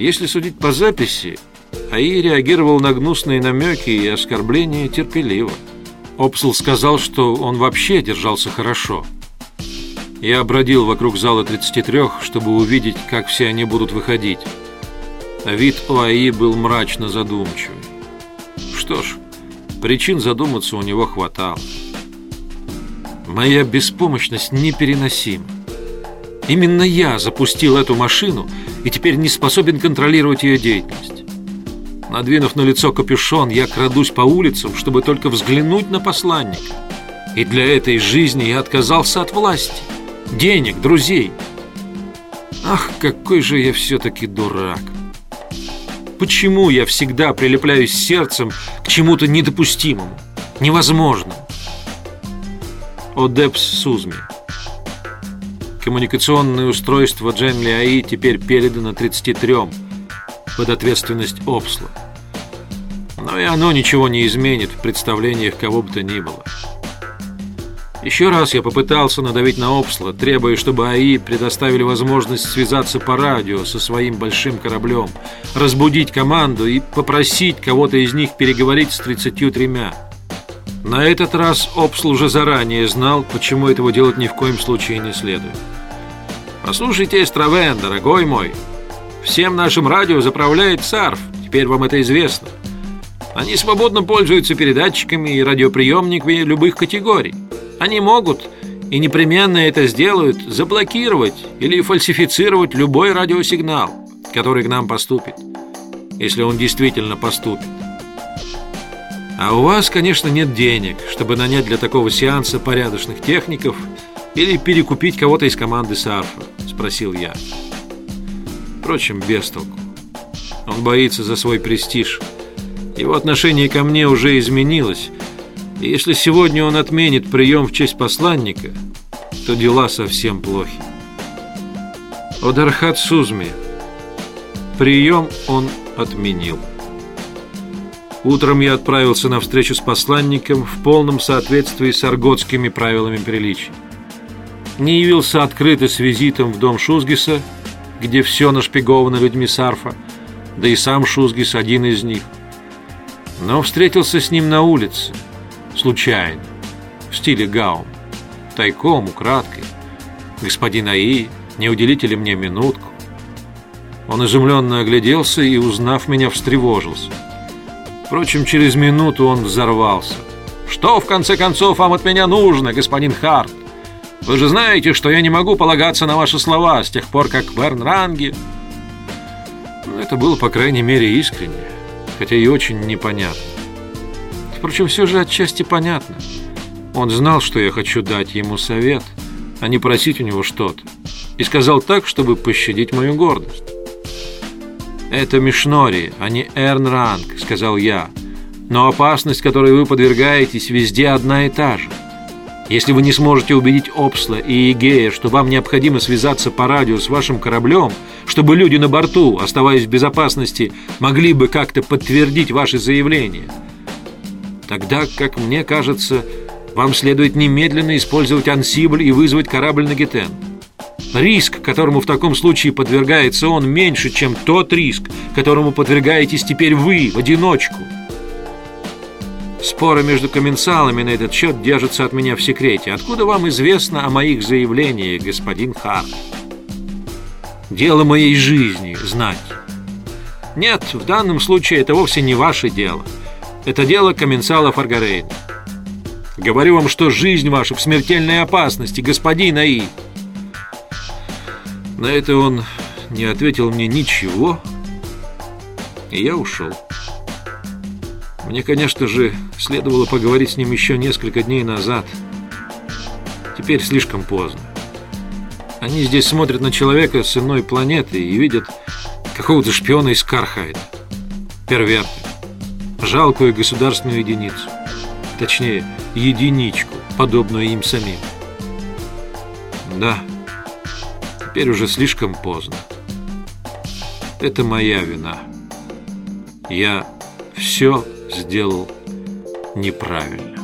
Если судить по записи, АИ реагировал на гнусные намеки и оскорбления терпеливо. Опсл сказал, что он вообще держался хорошо. Я бродил вокруг зала 33, чтобы увидеть, как все они будут выходить. А вид у АИ был мрачно задумчивый. Что ж, причин задуматься у него хватало. Моя беспомощность непереносима. Именно я запустил эту машину и теперь не способен контролировать ее деятельность. Надвинув на лицо капюшон, я крадусь по улицам, чтобы только взглянуть на посланника. И для этой жизни я отказался от власти, денег, друзей. Ах, какой же я все-таки дурак. Почему я всегда прилепляюсь сердцем к чему-то недопустимому, невозможному? Одепс Сузми. Коммуникационное устройство Дженли АИ теперь передано 33 под ответственность Опсла. Но и оно ничего не изменит в представлениях кого бы то ни было. Еще раз я попытался надавить на Опсла, требуя, чтобы АИ предоставили возможность связаться по радио со своим большим кораблем, разбудить команду и попросить кого-то из них переговорить с 33. На этот раз Опсл уже заранее знал, почему этого делать ни в коем случае не следует. «Послушайте, Эстравен, дорогой мой, всем нашим радио заправляет САРФ, теперь вам это известно. Они свободно пользуются передатчиками и радиоприемниками любых категорий. Они могут и непременно это сделают заблокировать или фальсифицировать любой радиосигнал, который к нам поступит, если он действительно поступит. А у вас, конечно, нет денег, чтобы нанять для такого сеанса порядочных техников или перекупить кого-то из команды Сарфа, спросил я. Впрочем, без толку. Он боится за свой престиж. Его отношение ко мне уже изменилось. И если сегодня он отменит прием в честь посланника, то дела совсем плохи. Одархат Сузми. Прием он отменил. Утром я отправился на встречу с посланником в полном соответствии с арготскими правилами приличия. Не явился открыто с визитом в дом Шузгиса, где все нашпиговано людьми Сарфа, да и сам Шузгис один из них. Но встретился с ним на улице, случайно, в стиле гаум, тайком, украдкой. Господин Аи, не уделите ли мне минутку? Он изумленно огляделся и, узнав меня, встревожился – Впрочем, через минуту он взорвался. «Что, в конце концов, вам от меня нужно, господин Харт? Вы же знаете, что я не могу полагаться на ваши слова с тех пор, как Берн Ранги...» ну, Это было, по крайней мере, искренне, хотя и очень непонятно. Впрочем, все же отчасти понятно. Он знал, что я хочу дать ему совет, а не просить у него что-то, и сказал так, чтобы пощадить мою гордость. «Это Мишнори, а не Эрнранг», — сказал я. «Но опасность, которой вы подвергаетесь, везде одна и та же. Если вы не сможете убедить Опсла и Игея, что вам необходимо связаться по радио с вашим кораблем, чтобы люди на борту, оставаясь в безопасности, могли бы как-то подтвердить ваши заявления, тогда, как мне кажется, вам следует немедленно использовать ансибль и вызвать корабль на Гетен». Риск, которому в таком случае подвергается он, меньше, чем тот риск, которому подвергаетесь теперь вы в одиночку. Споры между комменсалами на этот счет держатся от меня в секрете. Откуда вам известно о моих заявлениях, господин Харт? Дело моей жизни знать. Нет, в данном случае это вовсе не ваше дело. Это дело комменсала Фаргарейна. Говорю вам, что жизнь ваша в смертельной опасности, господин Аи. На это он не ответил мне ничего, и я ушел. Мне, конечно же, следовало поговорить с ним еще несколько дней назад. Теперь слишком поздно. Они здесь смотрят на человека с иной планеты и видят какого-то шпиона из Кархайда. Перверта. Жалкую государственную единицу. Точнее, единичку, подобную им самим. Да. Теперь уже слишком поздно. Это моя вина. Я все сделал неправильно.